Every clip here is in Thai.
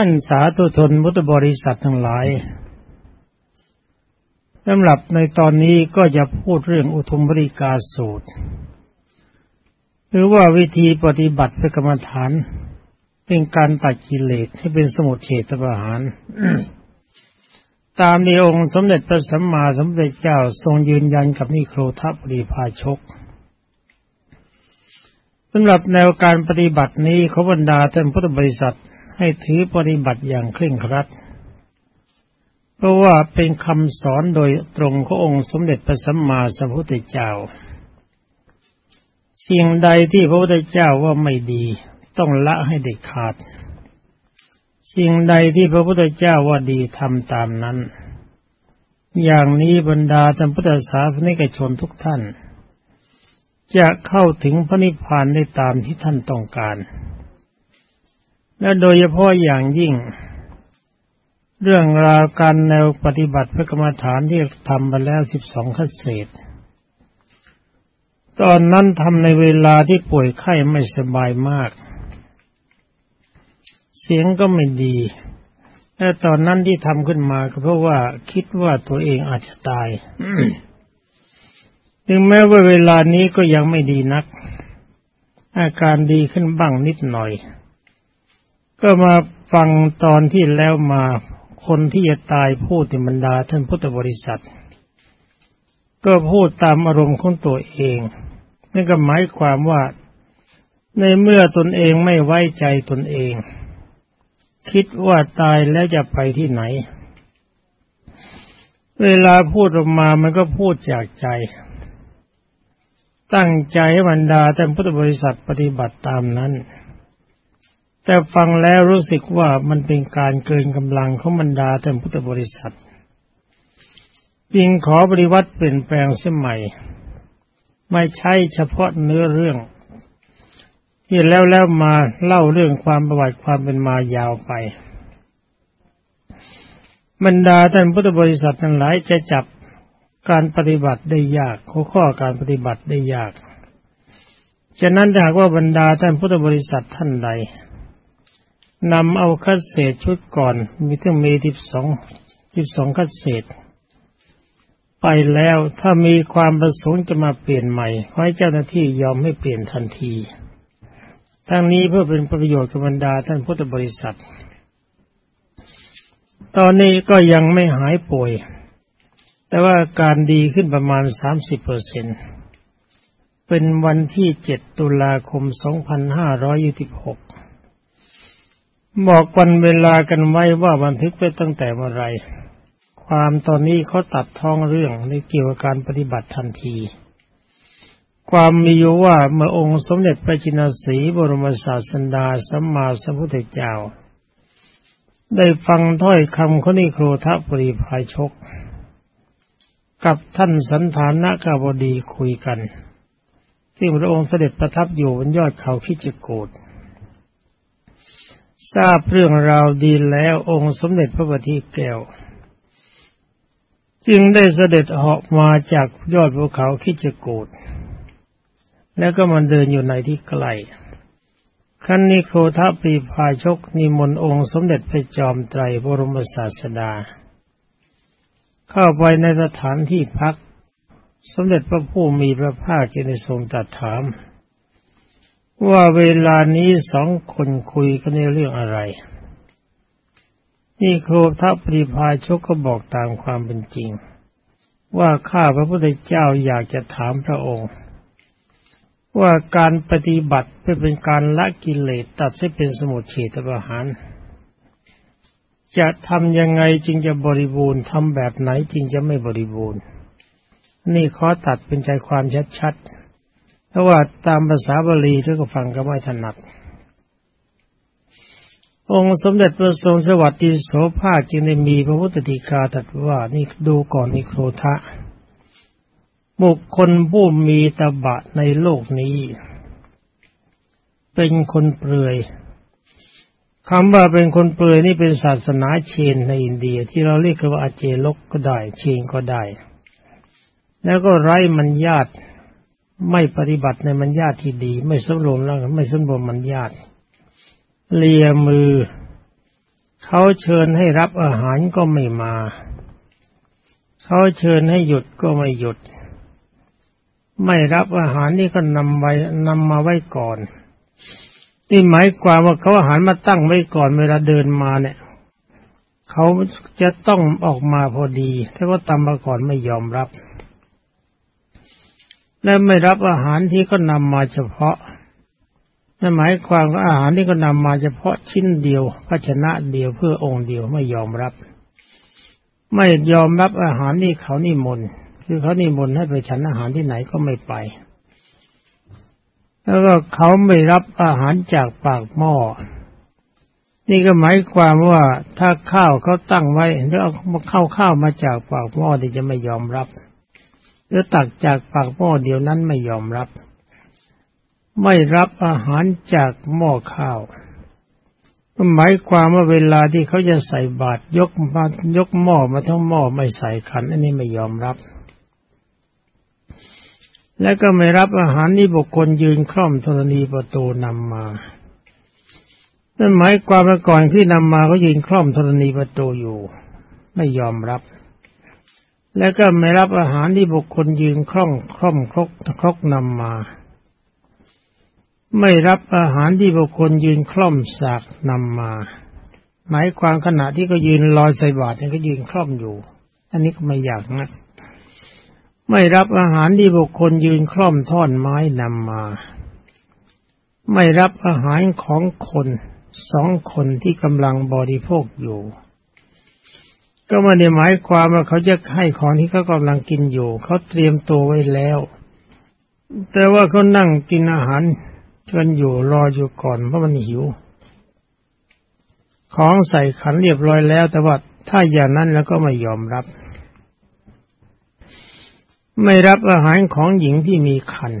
ท่านสาธุชนพุทธบริษัททั้งหลายสำหรับในตอนนี้ก็จะพูดเรื่องอุทุมบริกาสูตร หรือว่าวิธีปฏิบัติเพื่อกรรมฐาน เป็นการตัดกิเลสให้เป็นสมุทเฉตประหาร ตามในองค์สมเด็จพระสัมมาสัมพุทธเจ้าทรงยืนยันกับนิโครทัปริพาชกสำหรับแนวการปฏิบัตินี้ขบรรดาท่านพุทธบริษัท ให้ถือปฏิบัติอย่างเคร่งครัด เพราะว่าเป็นคำสอนโดยตรงขององค์สมเด็จพระสัมมาสัมพุทธเจ้า สิ่งใดที่พระพุทธเจ้าว่าไม่ดี ต้องละให้เด็ดขาด สิ่งใดที่พระพุทธเจ้าว่าดีทำตามนั้น อย่างนี้บรรดาท่านพุทธศาสนิกชนทุกท่าน จะเข้าถึงพระนิพพานได้ตามที่ท่านต้องการ และโดยเฉพาะอย่างยิ่ง เรื่องราวการแนวปฏิบัติพระกรรมฐานที่ทำมาแล้วสิบสองขั้เศษ ตอนนั้นทำในเวลาที่ป่วยไข้ไม่สบายมาก เสียงก็ไม่ดีแต่ตอนนั้นที่ทำขึ้นมาก็เพราะว่าคิดว่าตัวเองอาจจะตายถึงแม้ว่าเวลานี้ก็ยังไม่ดีนัก อาการดีขึ้นบ้างนิดหน่อย ก็มาฟังตอนที่แล้วมาคนที่จะตายพูดในบรรดาท่านพุทธบริษัท ก็พูดตามอารมณ์ของตัวเองนั่นก็หมายความว่าในเมื่อตนเองไม่ไว้ใจตนเอง คิดว่าตายแล้วจะไปที่ไหน เวลาพูดออกมามันก็พูดจากใจ ตั้งใจบรรดาท่านพุทธบริษัทปฏิบัติตามนั้น แต่ฟังแล้วรู้สึกว่ามันเป็นการเกินกำลังของบรรดาท่านพุทธบริษัทจึงขอบริวัติเปลี่ยนแปลงเสียใหม่ ไม่ใช่เฉพาะเนื้อเรื่องที่แล้วแล้วมาเล่าเรื่องความประวัติความเป็นมายาวไป บรรดาท่านพุทธบริษัททั้งหลายจะจับการปฏิบัติได้ยากข้อข้อการปฏิบัติได้ยาก ฉะนั้นหากว่าบรรดาท่านพุทธบริษัทท่านใด นำเอาคัดเศษชุดก่อน มีทั้งมีสิบสองสิบสองคัดเศษ ไปแล้วถ้ามีความประสงค์จะมาเปลี่ยนใหม่ขอให้เจ้าหน้าที่ยอมให้เปลี่ยนทันที ทั้งนี้เพื่อเป็นประโยชน์กับบรรดาท่านพุทธบริษัท ตอนนี้ก็ยังไม่หายป่วย แต่ว่าการดีขึ้นประมาณสามสิบเปอร์เซ็นเป็นวันที่เจ็ดตุลาคมสองพันห้าร้อยยี่สิบหก บอกวันเวลากันไว้ว่าบันทึกไปตั้งแต่เมื่อไร ความตอนนี้เขาตัดท้องเรื่องในเกี่ยวกับการปฏิบัติทันที ความมีอยู่ว่าเมื่อองค์สมเด็จพระจินสีบรมศาสดาสัมมาสัมพุทธเจ้า ได้ฟังถ้อยคำขนิโครทปริภายชก กับท่านสันธานกาบดีคุยกัน ที่พระองค์เสด็จประทับอยู่บนยอดเขาคิจกูด ทราบเรื่องราวดีแล้วองค์สมเด็จพระบัณฑิตแก้ว จึงได้เสด็จเหาะมาจากยอดภูเขาคิจกูดแล้วก็มันเดินอยู่ในที่ไกลครั้นนี้โคทปรีพาชกนิมนต์องค์สมเด็จพระจอมไตรบรมศาสดา เข้าไปในสถานที่พัก สมเด็จพระผู้มีพระภาคจึงได้ทรงตรัสถาม ว่าเวลานี้สองคนคุยกันในเรื่องอะไร นี่ครูทัพปริพาชกก็บอกตามความเป็นจริง ว่าข้าพระพุทธเจ้าอยากจะถามพระองค์ ว่าการปฏิบัติเพื่อเป็นการละกิเลสตัดให้เป็นสมุทเฉทประหาร จะทำยังไงจึงจะบริบูรณ์ทำแบบไหนจึงจะไม่บริบูรณ์ นี่ขอตัดเป็นใจความชัดๆ เพราะว่าตามภาษาบาลีท่านก็ฟังก็ไม่ถนัด องค์สมเด็จพระทรงสวัสดิโสภาคจึงได้มีพระพุทธฎีกาตรัสว่านี่ดูก่อนนิโครทะบุคคลผู้มีตบะในโลกนี้ เป็นคนเปลือยคำว่าเป็นคนเปลือยนี่เป็นศาสนาเชนในอินเดีย ที่เราเรียกว่าอาเจลกก็ได้เชนก็ได้ แล้วก็ไร้มันญาติ ไม่ปฏิบัติในมัญญาที่ดี ไม่สมรวมแล้วไม่สมรวมมัญญาตเลียมือ เขาเชิญให้รับอาหารก็ไม่มา เขาเชิญให้หยุดก็ไม่หยุด ไม่รับอาหารนี่ก็นำไว้นำมาไว้ก่อนนี่หมายความว่าเขาอาหารมาตั้งไว้ก่อนเวลาเดินมาเนี่ย เขาจะต้องออกมาพอดีถ้าว่าตามมาก่อนไม่ยอมรับ และไม่รับอาหารที่ก็นำมาเฉพาะนั่นหมายความว่าอาหารที่ก็นำมาเฉพาะชิ้นเดียวภาชนะเดียวเพื่อองค์เดียวไม่ยอมรับ ไม่ยอมรับอาหารที่เขานิมนต์คือเขานิมนต์ให้ไปฉันอาหารที่ไหนก็ไม่ไป แล้วก็เขาไม่รับอาหารจากปากหม้อนี่ก็หมายความว่าถ้าข้าวเขาตั้งไว้แล้วเอาข้าวข้าวมาจากปากหม้อที่จะไม่ยอมรับ หรือตักจากปากหม้อเดียวนั้นไม่ยอมรับ ไม่รับอาหารจากหม้อข้าวหมายความว่าเวลาที่เขาจะใส่บาตรยกมายกหม้อมาทั้งหม้อไม่ใส่ขัน อันนี้ไม่ยอมรับ และก็ไม่รับอาหารที่บุคคลยืนคล่อมธรณีประตูนำมานั่นหมายความว่าก่อนที่นำมาเขายืนคล่อมธรณีประตูอยู่ ไม่ยอมรับ และก็ไม่รับอาหารที่บุคคลยืนคล่อมคล่อมครกครกนำมา ไม่รับอาหารที่บุคคลยืนคล่อมสากนำมา หมายความขณะที่ก็ยืนลอยใส่บาตรเนี่ยก็ยืนคล่อมอยู่ อันนี้ก็ไม่อยากนะไม่รับอาหารที่บุคคลยืนคล่อมท่อนไม้นำมา ไม่รับอาหารของคนสองคนที่กำลังบริโภคอยู่ ก็ไม่ได้หมายความว่าเขาจะให้ของที่เขากำลังกินอยู่ เขาเตรียมตัวไว้แล้ว แต่ว่าเขานั่งกินอาหารกันอยู่รออยู่ก่อนเพราะมันหิว ของใส่ขันเรียบร้อยแล้ว แต่ว่าถ้าอย่างนั้นแล้วก็ไม่ยอมรับ ไม่รับอาหารของหญิงที่มีคัน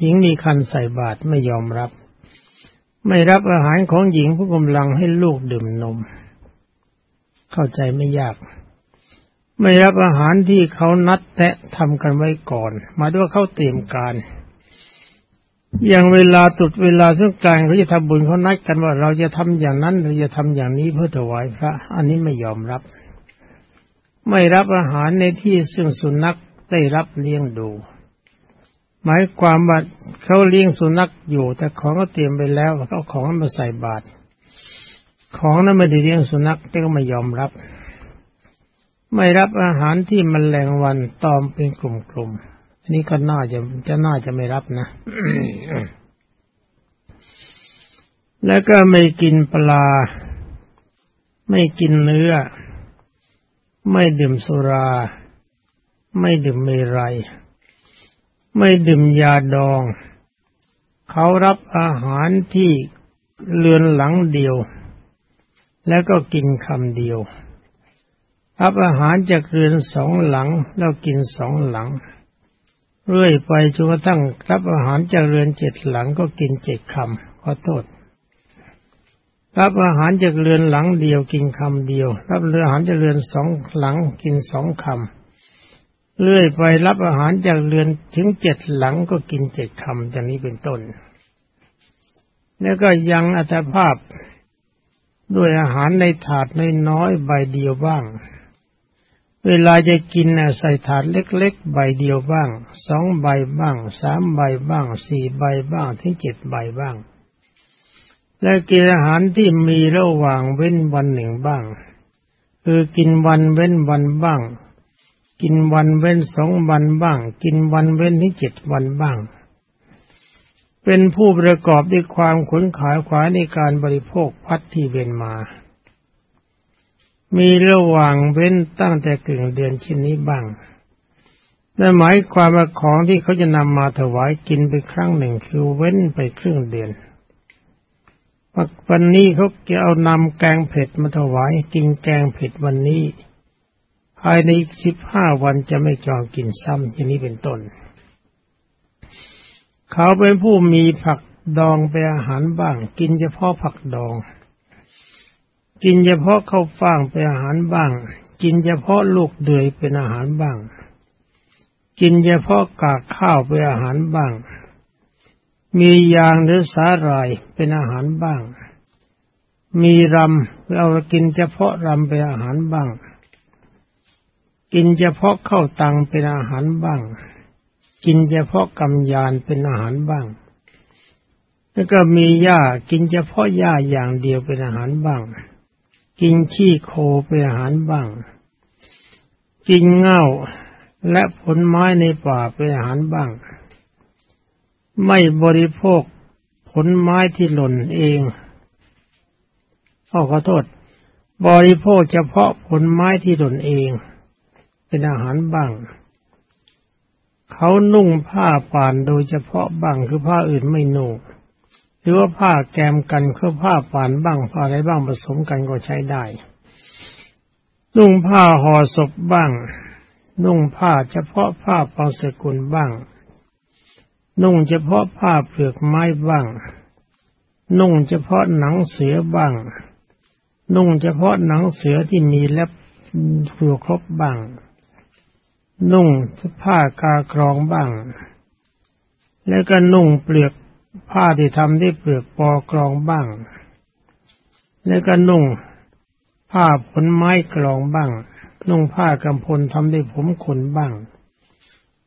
หญิงมีคันใส่บาตรไม่ยอมรับ ไม่รับอาหารของหญิงผู้กำลังให้ลูกดื่มนม เข้าใจไม่ยาก ไม่รับอาหารที่เขานัดแตะทำกันไว้ก่อน มาด้วยเขาเตรียมการอย่างเวลาตุดเวลาสงกรานเขาจะทำบุญเขานัดกันว่าเราจะทำอย่างนั้นเราจะทำอย่างนี้เพื่อถวายพระ อันนี้ไม่ยอมรับ ไม่รับอาหารในที่ซึ่งสุนัขได้รับเลี้ยงดู หมายความว่าเขาเลี้ยงสุนัขอยู่ แต่ของก็เตรียมไปแล้วเขาของมาใส่บาตร ของนั้นไม่ได้เลี้ยงสุนัขแต่ก็ไม่ยอมรับ ไม่รับอาหารที่มันแมลงวันตอมเป็นกลุ่มๆอันนี้ก็น่าจะจะน่าจะไม่รับนะแล้วก็ไม่กินปลา ไม่กินเนื้อ ไม่ดื่มสุรา ไม่ดื่มเมรัย ไม่ดื่มยาดอง เขารับอาหารที่เลือนหลังเดียว แล้วก็กินคำเดียวรับอาหารจากเรือนสองหลังแล้วกินสองหลัง เรื่อยไปจนกระทั่งรับอาหารจากเรือนเจ็ดหลังก็กินเจ็ดคำขอโทษรับอาหารจากเรือนหลังเดียวกินคำเดียว รับเรืออาหารจากเรือนสองหลังกินสองคำเรื่อยไปรับอาหารจากเรือนถึงเจ็ดหลังก็กินเจ็ดคำอย่างนี้เป็นต้น แล้วก็ยังอัตภาพ ด้วยอาหารในถาดน้อยๆใบเดียวบ้าง เวลาจะกินน่ะใส่ถาดเล็กๆใบเดียวบ้าง สองใบบ้าง สามใบบ้าง สี่ใบบ้าง ถึงเจ็ดใบบ้าง และกินอาหารที่มีระหว่างเว้นวันหนึ่งบ้าง คือกินวันเว้นวันบ้าง กินวันเว้นสองวันบ้าง กินวันเว้นที่เจ็ดวันบ้าง เป็นผู้ประกอบด้วยความขนขายขวายในการบริโภคพัดที่เวนมา มีระหว่างเว้นตั้งแต่กึ่งเดือนเช่นนี้บ้างนั่นหมายความว่าของที่เขาจะนำมาถวายกินไปครั้งหนึ่งคือเว้นไปครึ่งเดือนวันนี้เขาจะเอานำแกงเผ็ดมาถวายกินแกงเผ็ดวันนี้ภายในสิบห้าวันจะไม่จองกินซ้ำอย่างนี้เป็นต้น เขาเป็นผู้มีผักดองเป็นอาหารบ้าง กินเฉพาะผักดอง กินเฉพาะข้าวฟ่างเป็นอาหารบ้าง กินเฉพาะลูกเดือยเป็นอาหารบ้าง กินเฉพาะกากข้าวเป็นอาหารบ้าง มียางหรือสาหร่ายเป็นอาหารบ้าง มีรำเอากินเฉพาะรำเป็นอาหารบ้าง กินเฉพาะข้าวตังเป็นอาหารบ้าง กินเฉพาะกำยานเป็นอาหารบ้าง แล้วก็มีหญ้ากินเฉพาะหญ้าอย่างเดียวเป็นอาหารบ้าง กินขี้โคเป็นอาหารบ้าง กินเง่าและผลไม้ในป่าเป็นอาหารบ้าง ไม่บริโภคผลไม้ที่หล่นเองขอขอโทษ บริโภคเฉพาะผลไม้ที่หล่นเอง เป็นอาหารบ้าง เขานุ่งผ้าป่านโดยเฉพาะบ้างคือผ้าอื่นไม่นุ่งหรือว่าผ้าแกมกันคือผ้าป่านบ้างผ้าอะไรบ้างผสมกันก็ใช้ได้ นุ่งผ้าห่อศพบ้าง นุ่งผ้าเฉพาะผ้าปองสกุลบ้าง นุ่งเฉพาะผ้าเปลือกไม้บ้าง นุ่งเฉพาะหนังเสือบ้าง นุ่งเฉพาะหนังเสือที่มีเล็บผูครบบ้าง นุ่งผ้ากากรองบ้าง แล้วก็นุ่งเปลือกผ้าที่ทำด้วยเปลือกปอกรองบ้าง แล้วก็นุ่งผ้าผลไม้กรองบ้าง นุ่งผ้ากำพลทำด้วยผมขนบ้าง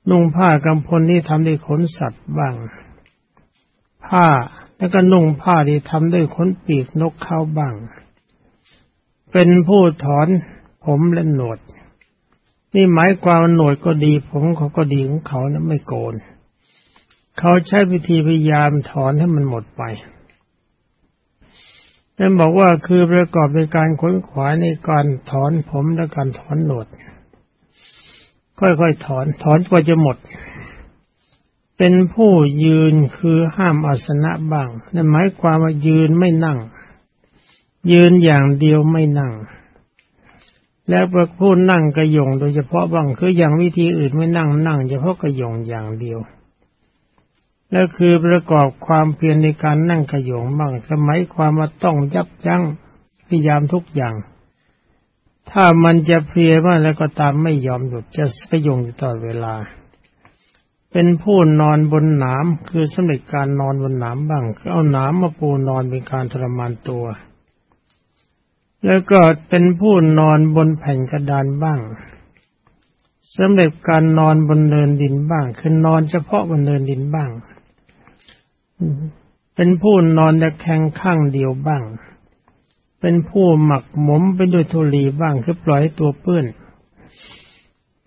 นุ่งผ้ากำพลที่ทำด้วยขนสัตว์บ้าง ผ้าแล้วก็นุ่งผ้าที่ทำด้วยขนปีกนกเข้าบ้าง เป็นผู้ถอนผมและหนวด นี่หมายความหนวดก็ดี ผมเขาก็ดีของเขานะไม่โกน เขาใช้วิธีพยายามถอนให้มันหมดไปนั่นบอกว่าคือประกอบในการค้นขวายในการถอนผมและการถอนหนวด ค่อยๆถอน ถอนกว่าจะหมด เป็นผู้ยืนคือห้ามอาสนะบ้างนั่นหมายความว่ายืนไม่นั่ง ยืนอย่างเดียวไม่นั่ง แล้วประพูดนั่งกระยงโดยเฉพาะบ้างคืออย่างวิธีอื่นไม่นั่งนั่งเฉพาะกระยงอย่างเดียว แล้วคือประกอบความเพียรในการนั่งกระยงบ้างสมัยความว่าต้องยับยั้งพยายามทุกอย่าง ถ้ามันจะเพลียมากแล้วก็ตามไม่ยอมหยุดจะกระยงอยู่ตลอดเวลา เป็นผู้นอนบนหนามคือสำเร็จการนอนบนหนามบ้างเอาหนามมาปูนอนเป็นการทรมานตัว แล้วก็เป็นผู้นอนบนแผ่นกระดานบ้างสำเร็จการนอนบนเนินดินบ้าง คือนอนเฉพาะบนเนินดินบ้าง เป็นผู้นอนตะแคงข้างเดียวบ้าง เป็นผู้หมักหมมไปด้วยทุลีบ้าง คือปล่อยตัวเปื้อน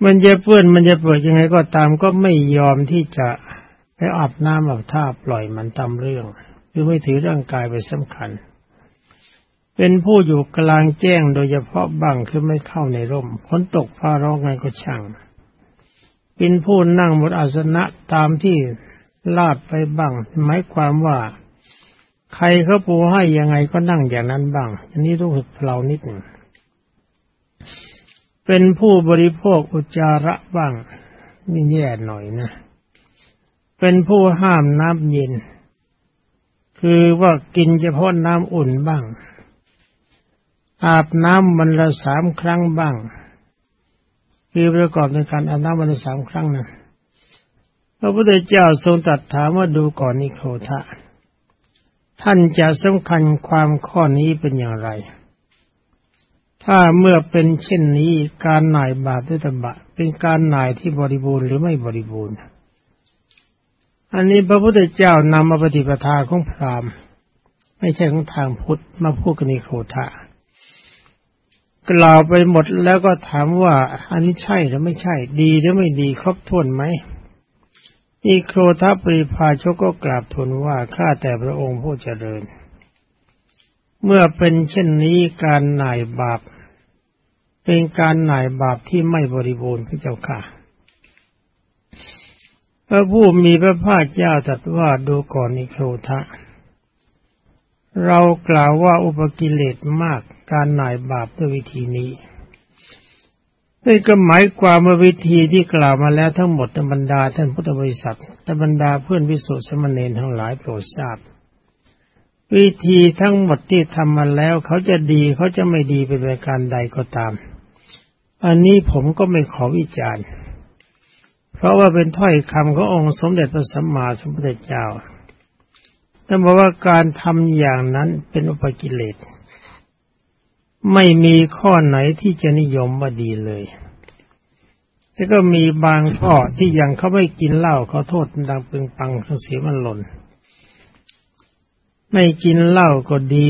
มันจะเปื้อนมันจะเปิดยังไงก็ตามก็ไม่ยอมที่จะไปอาบน้ำอาบท่าปล่อยมันตามเรื่อง คือไม่ถือร่างกายไปสำคัญ เป็นผู้อยู่กลางแจ้งโดยเฉพาะบังคือไม่เข้าในร่มฝนตกฟ้าร้องไงก็ช่าง เป็นผู้นั่งบนอาสนะตามที่ลาดไปบ้างหมายความว่า ใครเขาปูให้ยังไงก็นั่งอย่างนั้นบ้าง อันนี้รู้สึกเพลานิดหนึ่งเป็นผู้บริโภคอุจจาระบ้างนี่แย่หน่อยนะ เป็นผู้ห้ามน้ำเย็น คือว่ากินเฉพาะน้ำอุ่นบ้าง อาบน้ำมันละสามครั้งบ้างคือประกอบในการอาบน้ำมันละสามครั้งนะพระพุทธเจ้าทรงตรัสถามว่าดูก่อนนิโคทะท่านจะสำคัญความข้อนี้เป็นอย่างไร ถ้าเมื่อเป็นเช่นนี้การหน่ายบาปด้วยตบะ เป็นการหน่ายที่บริบูรณ์หรือไม่บริบูรณ์ อันนี้พระพุทธเจ้านำมาปฏิปทาของพราหมณ์ ไม่ใช่ของทางพุทธมาพูดกันนิโคทะ กล่าวไปหมดแล้วก็ถามว่า อันนี้ใช่หรือไม่ใช่ ดีหรือไม่ดีครบถ้วนไหมอีโครทัปริพาชกก็กราบทูลว่าข้าแต่พระองค์ผู้เจริญ เมื่อเป็นเช่นนี้การหน่ายบาป เป็นการหน่ายบาปที่ไม่บริบูรณ์พระเจ้าค่ะพระผู้มีพระภาคเจ้าตรัสว่าดูก่อนอิโครทะ เรากล่าวว่าอุปกิเลสมาก การหน่ายบาปด้วยวิธีนี้นี่ก็หมายความว่าวิธีที่กล่าวมาแล้วทั้งหมดธรรมดาท่านพุทธบริษัทธรรมดาเพื่อนวิสุทธิสมณีทั้งหลายโปรดทราบ วิธีทั้งหมดที่ทำมาแล้วเขาจะดีเขาจะไม่ดีเป็นประการใดก็ตาม อันนี้ผมก็ไม่ขอวิจารณ์ เพราะว่าเป็นถ้อยคำขององค์สมเด็จพระสัมมาสัมพุทธเจ้าท่านบอกว่าการทำอย่างนั้นเป็นอุปกิเลส ไม่มีข้อไหนที่จะนิยมว่าดีเลยแต่ก็มีบางข้อที่ยังเขาไม่กินเหล้าเขาโทษดังปึงปังเขาเสียมันหล่น ไม่กินเหล้าก็ดี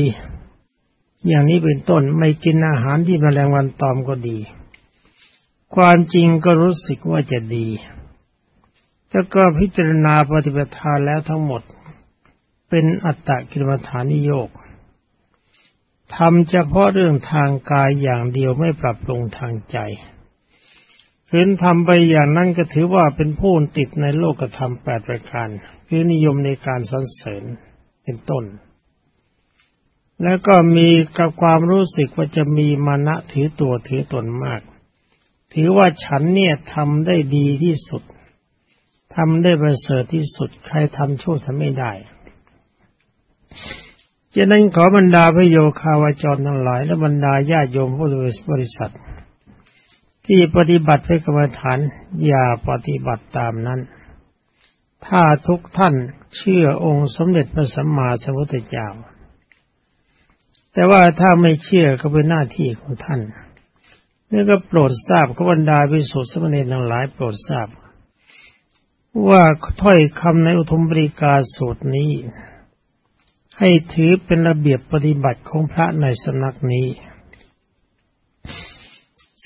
อย่างนี้เป็นต้นไม่กินอาหารที่แมลงวันตอมก็ดี ความจริงก็รู้สึกว่าจะดี แล้วก็พิจารณาปฏิปทาแล้วทั้งหมด เป็นอัตตกิลมฐานิโยก ทำเฉพาะเรื่องทางกายอย่างเดียวไม่ปรับปรุงทางใจคืนทำไปอย่างนั้นก็ถือว่าเป็นผู้ติดในโลกธรรมแปดประการคือนิยมในการสรรเสริญเป็นต้น แล้วก็มีกับความรู้สึกว่าจะมีมานะถือตัวถือตนมาก ถือว่าฉันเนี่ยทำได้ดีที่สุดทำได้ประเสริฐที่สุด ใครทำชั่วทำไม่ได้ ฉะนั้นขอบรรดาพระโยคาวาจรทั้งหลาย และบรรดาญาโยมผู้บริษัท ที่ปฏิบัติพระกรรมฐานอย่าปฏิบัติตามนั้น ถ้าทุกท่านเชื่อองค์สมเด็จพระสัมมาสัมพุทธเจ้า แต่ว่าถ้าไม่เชื่อก็เป็นหน้าที่ของท่านนี่ก็โปรดทราบขบรรดาพิสุทธิสมณีทั้งหลายโปรดทราบ ว่าถ้อยคำในอุทมบริกาสูตรนี้ ให้ถือเป็นระเบียบปฏิบัติของพระในสนักนี้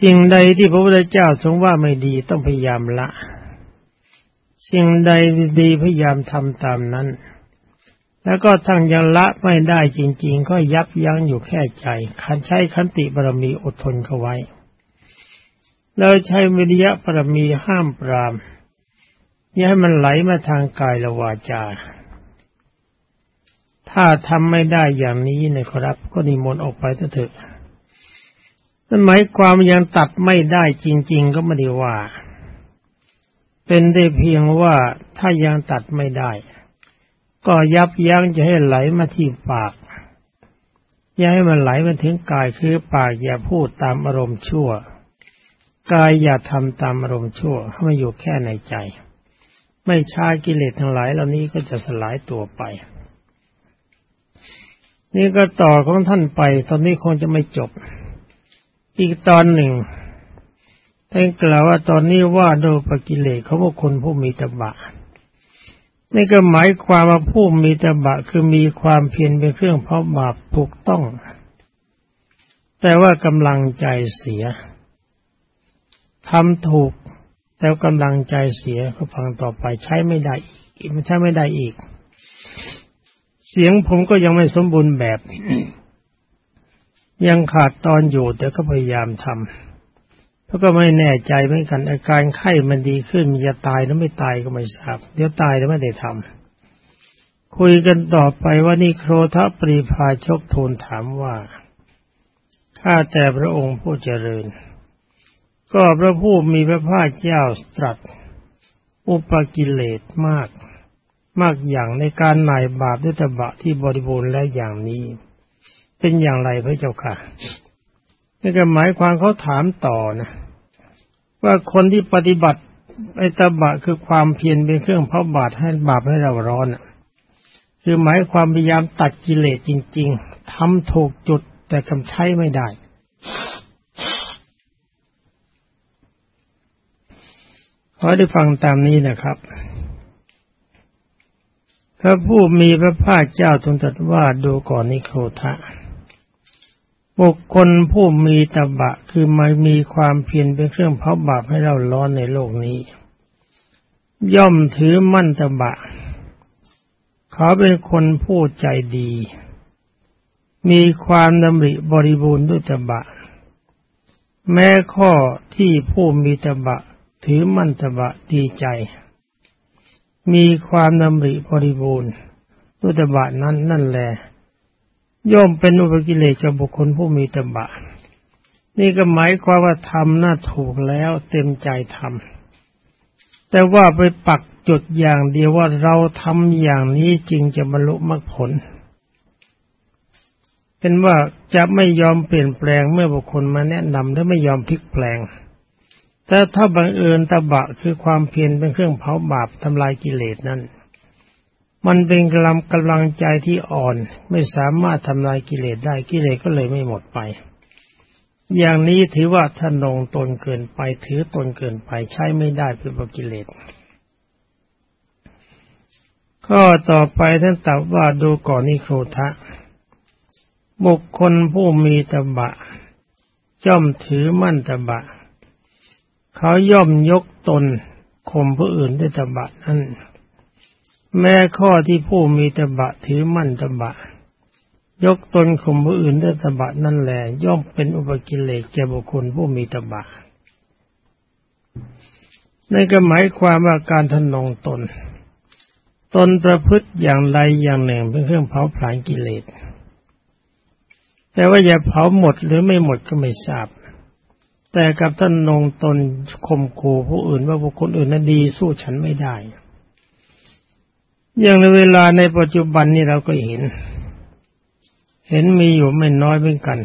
สิ่งใดที่พระพุทธเจ้าทรงว่าไม่ดีต้องพยายามละ สิ่งใดดีพยายามทำตามนั้น แล้วก็ทั้งยังละไม่ได้จริง ๆ ก็ยับยั้งอยู่แค่ใจ คันใช้ขันติบารมีอดทนเข้าไว้แล้วใช้วิริยะบารมีห้ามปราม อย่าให้มันไหลมาทางกายละวาจา ถ้าทำไม่ได้อย่างนี้นะครับ ก็นิมนต์ออกไปเถอะนั่นหมายความยังตัดไม่ได้จริง ๆ ก็ไม่ได้ว่า เป็นได้เพียงว่าถ้ายังตัดไม่ได้ ก็ยับยั้งจะให้ไหลมาที่ปาก อย่าให้มันไหลมาถึงกายคือปากอย่าพูดตามอารมณ์ชั่ว กายอย่าทำตามอารมณ์ชั่วให้มันอยู่แค่ในใจ ไม่ช้ากิเลสทั้งหลายเหล่านี้ก็จะสลายตัวไป นี่ก็ต่อของท่านไป ตอนนี้คงจะไม่จบ อีกตอนหนึ่งท่านกล่าวว่าตอนนี้ว่าโดยปกิเลสเขาว่าคนผู้มีตบะ นี่ก็หมายความว่าผู้มีตบะคือมีความเพียรเป็นเครื่องเพาะบาปถูกต้อง แต่ว่ากำลังใจเสียทำถูกแต่กำลังใจเสียก็ฟังต่อไปใช้ไม่ได้อีกมันใช้ไม่ได้อีก เสียงผมก็ยังไม่สมบูรณ์แบบ ยังขาดตอนอยู่แต่ก็พยายามทำแล้วก็ไม่แน่ใจเหมือนกัน อาการไข้มันดีขึ้นมันจะตายหรือไม่ตายก็ไม่ทราบ เดี๋ยวตายหรือไม่ได้ทำคุยกันต่อไปว่านี่โครทปรีพาชกทูลถามว่าข้าแต่พระองค์ผู้เจริญ ก็พระผู้มีพระภาคเจ้าตรัส อุปกิเลสมาก มากอย่างในการหน่ายบาปด้วยตบะที่บริบูรณ์แล้วอย่างนี้ เป็นอย่างไรพระเจ้าค่ะนี่ก็หมายความเขาถามต่อนะว่าคนที่ปฏิบัติไอตบะคือความเพียรเป็นเครื่องเผาบาปให้บาปให้เราร้อนคือหมายความพยายามตัดกิเลสจริง ๆทำถูกจุดแต่กำใช้ไม่ได้ขอได้ฟังตามนี้นะครับ พระผู้มีพระภาคเจ้าทรงตรัสว่าดูก่อนนิโครธะบุคคลผู้มีตบะคือไม่มีความเพียรเป็นเครื่องเผาบาปให้เราร้อนในโลกนี้ ย่อมถือมั่นตบะ เขาเป็นคนผู้ใจดี มีความดำริบริบูรณ์ด้วยตบะ แม้ข้อที่ผู้มีตบะ ถือมั่นตบะดีใจ มีความดำริบริบูรณ์ด้วยตบะนั้นนั่นแหละย่อมเป็นอุปกิเลสกับบุคคลผู้มีตบะ นี่ก็หมายความว่าทำน่าถูกแล้วเต็มใจทำแต่ว่าไปปักจุดอย่างเดียวว่าเราทำอย่างนี้จริงจะบรรลุมรรคผล เป็นว่าจะไม่ยอมเปลี่ยนแปลงเมื่อบุคคลมาแนะนำและไม่ยอมพลิกแปลง แต่ถ้าบังเอิญตบะคือความเพียรเป็นเครื่องเผาบาปทำลายกิเลสนั้น มันเป็นกำลังกำลังใจที่อ่อนไม่สามารถทำลายกิเลสได้กิเลสก็เลยไม่หมดไป อย่างนี้ถือว่าท่านงตนเกินไปถือตนเกินไปใช้ไม่ได้เป็นปกิเลสข้อต่อไปท่านตรัสว่าดูก่อนนิโครทะ บุคคลผู้มีตบะย่อมถือมั่นตบะ เขาย่อมยกตนข่มผู้อื่นด้วยตบะนั้น แม้ข้อที่ผู้มีตบะถือมั่นตบะ ยกตนข่มผู้อื่นด้วยตบะนั่นแหละย่อมเป็นอุปกิเลสแก่บุคคลผู้มีตบะนั่นก็หมายความว่าการทนงตน ตนประพฤติอย่างใดอย่างหนึ่งเป็นเครื่องเผาผลาญกิเลส แต่ว่าจะเผาหมดหรือไม่หมดก็ไม่ทราบ แต่กับท่านนงตนข่มขู่ผู้อื่นว่าบุคคลอื่นนั้นดีสู้ฉันไม่ได้ อย่างในเวลาในปัจจุบันนี้เราก็เห็น เห็นมีอยู่ไม่น้อยเหมือนกัน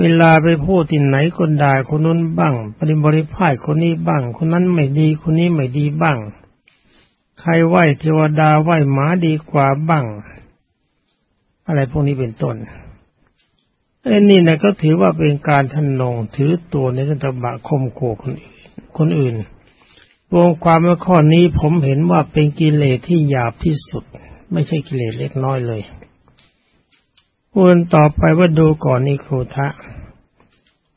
เวลาไปพูดที่ไหนคนด่าคนนู้นบ้าง ปริบริพายคนนี้บ้าง คนนั้นไม่ดีคนนี้ไม่ดีบ้าง ใครไหวเทวดาไหวหมาดีกว่าบ้าง อะไรพวกนี้เป็นต้น ไอ้นี่นะก็ถือว่าเป็นการทนงถือตัวในรัตบะคมโขคนอื่นคนอื่นรวมความว่าข้อนี้ผมเห็นว่าเป็นกิเลสที่หยาบที่สุด ไม่ใช่กิเลสเล็กน้อยเลยวนต่อไปว่าดูก่อนนิโครทะ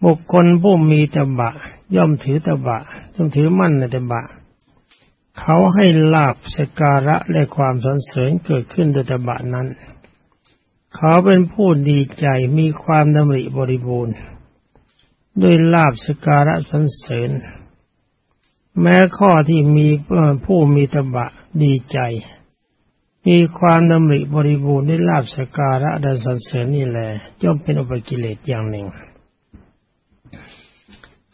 บุคคลผู้มีตบะ ย่อมถือตบะต้องถือมั่นในตบะ เขาให้ลาบสการะและความสรรเสริญเกิดขึ้นโดยตบะนั้น เขาเป็นผู้ดีใจมีความดำริบริบูรณ์ ด้วยลาบสการะสรรเสริญ แม้ข้อที่มีผู้มีตบะดีใจ มีความดำริบริบูรณ์ด้วยลาบสการะและสรรเสริญนี่แหละย่อมเป็นอุปกิเลสอย่างหนึ่ง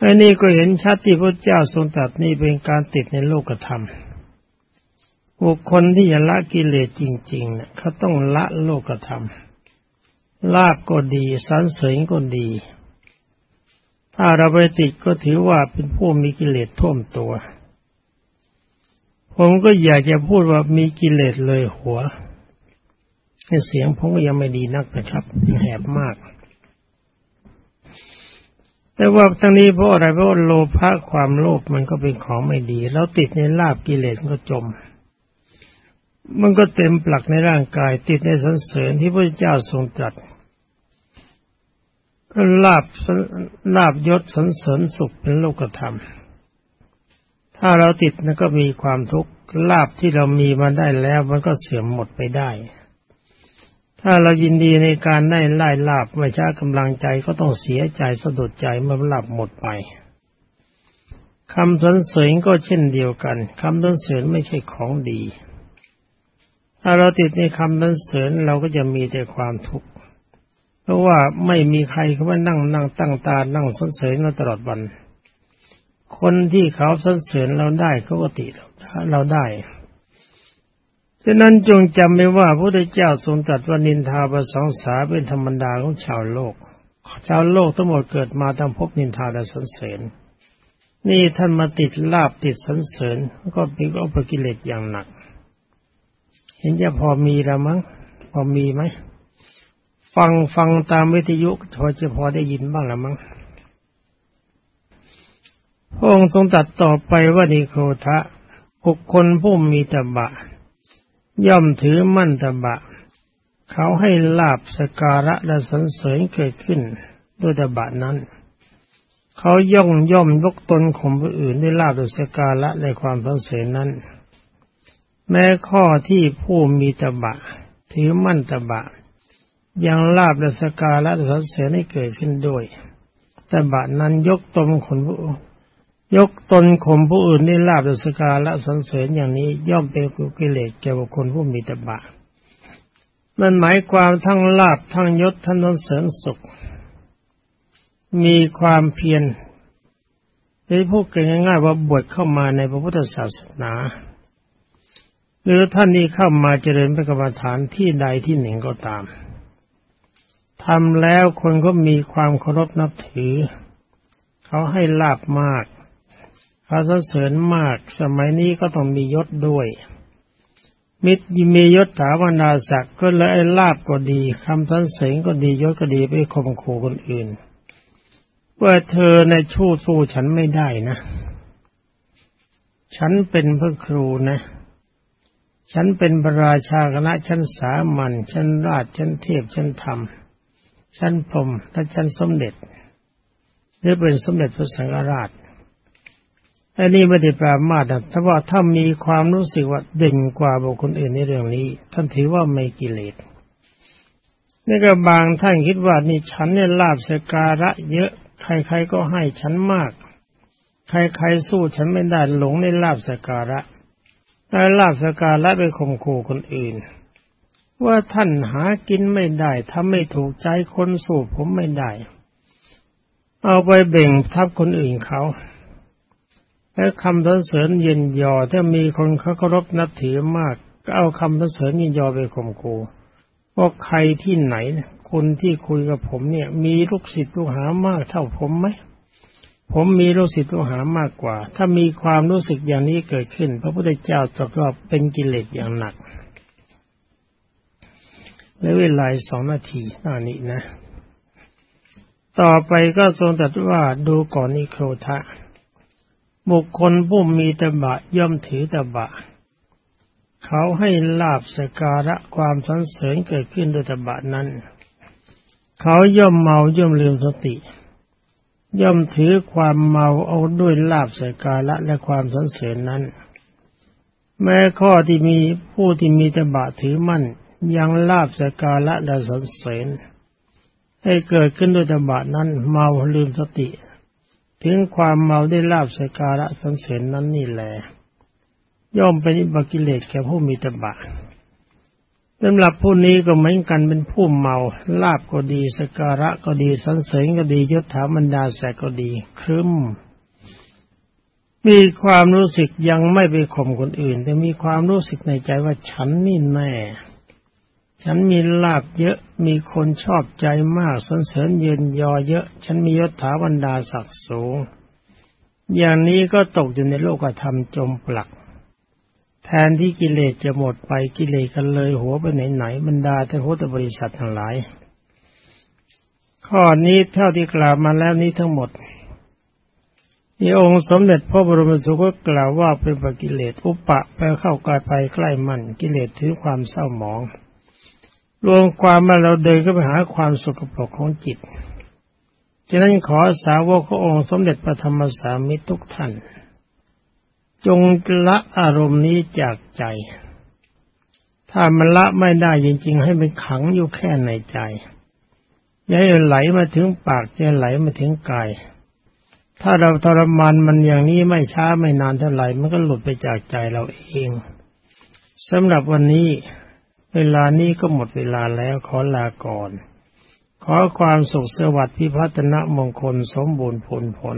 อันนี้ก็เห็นชัดที่พระเจ้าทรงตรัสนี่เป็นการติดในโลกธรรมบุคคลที่จะละกิเลสจริงๆเนี่ยเขาต้องละโลกธรรม ลาบก็ดีสันเสริญก็ดี ถ้าเราไปติดก็ถือว่าเป็นผู้มีกิเลสท่วมตัว ผมก็อยากจะพูดว่ามีกิเลสเลยหัวเสียงผมก็ยังไม่ดีนักนะครับแหบมาก แต่ว่าทั้งนี้เพราะอะไรเพราะโลภะความโลภมันก็เป็นของไม่ดี แล้วติดในลาบกิเลสก็จม มันก็เต็มปลักในร่างกายติดในสันเสริญที่พระเจ้าทรงตรัสลาบลาบยศสันเสริญสุขเป็นโลกธรรม ถ้าเราติดนั่นก็มีความทุกข์ลาบที่เรามีมาได้แล้วมันก็เสื่อมหมดไปได้ ถ้าเรายินดีในการได้ไล่ลาบไม่ช้ากำลังใจก็ต้องเสียใจสะดุดใจเมื่อลาบหมดไปคำสรรเสริญก็เช่นเดียวกันคำสรรเสริญไม่ใช่ของดี ถ้าเราติดในคำสรรเสริญเราก็จะมีแต่ความทุกข์เพราะว่าไม่มีใครเขาว่านั่งนั่งตั้งตานั่งสรรเสริญเราตลอดวัน คนที่เขาสรรเสริญเราได้เขาก็ติดเราได้ฉะนั้นจงจำไว้ว่าพระพุทธเจ้าทรงตรัสว่านินทาประสงสาเป็นธรรมดาของชาวโลก ชาวโลกทั้งหมดเกิดมาต้งพบนินทาและสันเสริญ นี่ท่านมาติดลาบติดสันเสริญก็เป็นก็ปกิเลสอย่างหนัก เห็นจะพอมีแล้วมั้งพอมีไหมฟังฟังตามวิทยุพอจะพอได้ยินบ้างแล้วมั้งพระองค์ทรงตัดต่อไปว่านิโครทะบุคคลผู้มีตบะ ย่อมถือมั่นตบะ เขาให้ลาบสการะและสรรเสริญเกิดขึ้นด้วยตบะนั้น เขาย่องย่อมยกตนของผู้อื่นด้วยลาบด้วยสการะในความสรรเสริญนั้น แม้ข้อที่ผู้มีตบะ ถือมั่นตบะ ยังลาบและสกาและสรรเสริญให้เกิดขึ้นด้วยตบะนั้นยกตนคนผู้ยกตนข่มผู้อื่นได้ลาบดุสกาและสันเสริญอย่างนี้ย่อมเป็นกุกิเลสแก่บุคคลผู้มีตบะนั่นหมายความทั้งลาบทั้งยศทั้งนนเสริญสุข มีความเพียรได้พูดกันง่ายๆว่าบวชเข้ามาในพระพุทธศาสนา หรือท่านนี้เข้ามาเจริญพระกรรมฐานที่ใดที่หนึ่งก็ตามทำแล้วคนก็มีความเคารพนับถือ เขาให้ลาบมาก เขาสรรเสริญมาก สมัยนี้ก็ต้องมียศด้วย มิตรมียศถาวนาศักดิ์ก็เลยลาบก็ดีคำสรรเสริญก็ดียศก็ดีไปข่มขู่คนอื่น ว่าเธอในชู้สู้ฉันไม่ได้นะ ฉันเป็นพระครูนะ ฉันเป็นพระราชาคณะชั้นสามัญชั้นราชชั้นเทพชั้นธรรม ชั้นพรมและชั้นสมเด็จหรือเป็นสมเด็จพระสังฆราชอันนี้ไม่ได้ปรามาสนะถ้าว่าถ้ามีความรู้สึกว่าเด่นกว่าบุคคลอื่นในเรื่องนี้ ท่านถือว่าไม่กิเลสนี่ก็บางท่านคิดว่านี่ฉันเนี่ยลาบสการะ เยอะ ใครๆก็ให้ฉันมาก ใครๆสู้ฉันไม่ได้หลงในลาบสการะ ได้ลาบสการะไปข่มขู่คนอื่น ว่าท่านหากินไม่ได้ถ้าไม่ถูกใจคนสู้ผมไม่ได้ เอาไปเบ่งทับคนอื่นเขาและคำสรรเสริญเย็นยอถ้ามีคนเขาเคารพนับถือมาก ก็เอาคำสรรเสริญเย็นยอไปข่มขู่ว่าใครที่ไหนคนที่คุยกับผมเนี่ย มีลูกศิษย์ลูกหามากเท่าผมไหม ผมมีลูกศิษย์ลูกหามากกว่า ถ้ามีความรู้สึกอย่างนี้เกิดขึ้น พระพุทธเจ้าตรัสว่าเป็นกิเลสอย่างหนักและเวลาสองนาทีหน้านี้นะ ต่อไปก็ทรงตรัสว่าดูก่อนนิโครทะ บุคคลผู้มีตบะย่อมถือตบะ เขาให้ลาบสการะความสันเสริญเกิดขึ้นโดยตบะนั้น เขาย่อมเมาย่อมลืมสติ ย่อมถือความเมาเอาด้วยลาบสการะและความสันเสริญนั้น แม้ข้อที่มีผู้ที่มีตบะถือมั่น ยังลาบสการะและสันเสริญ ให้เกิดขึ้นด้วยตบะนั้น เมาลืมสติ ถึงความเมาได้ลาบสการะสันเสริญนั้นนี่แหละย่อมเป็นอิบกิเลสแก่ผู้มีตบะ สำหรับผู้นี้ก็เหมือนกันเป็นผู้เมาลาบก็ดีสการะก็ดีสันเสริญก็ดียศถาบรรดาแสก็ดีครึ้ม มีความรู้สึกยังไม่ไปข่มคนอื่น แต่มีความรู้สึกในใจว่าฉันนี่แน่ฉันมีลาบเยอะมีคนชอบใจมากสนเสริญเยินยอเยอะ ฉันมียศถาบรรดาศักดิ์สูง อย่างนี้ก็ตกอยู่ในโลกธรรมจมปลัก แทนที่กิเลสจะหมดไปกิเลสกันเลย หัวไปไหนๆบรรดาแต่โหตบริษัททั้งหลาย ข้อนี้เท่าที่กล่าวมาแล้วนี้ทั้งหมดที่องค์สมเด็จพระบรมสุคตกล่าวว่าเป็นปกิเลสอุปะไปเข้ากายไปใกล้มันกิเลสถือความเศร้าหมอง รวมความมาเราเดินก็ไปหาความสุขปรกของจิตฉะนั้นขอสาวกขององค์สมเด็จพระธรรมสามิตรทุกท่าน จงละอารมณ์นี้จากใจ ถ้ามันละไม่ได้จริง ๆ ให้มันขังอยู่แค่ในใจอย่าให้ไหลมาถึงปากจะไหลมาถึงกายถ้าเราทรมานมันอย่างนี้ไม่ช้าไม่นานเท่าไหร่มันก็หลุดไปจากใจเราเองสำหรับวันนี้ เวลานี้ก็หมดเวลาแล้วขอลาก่อน ขอความสุขสวัสดิ์พิพัฒนมงคลสมบูรณ์ผลผล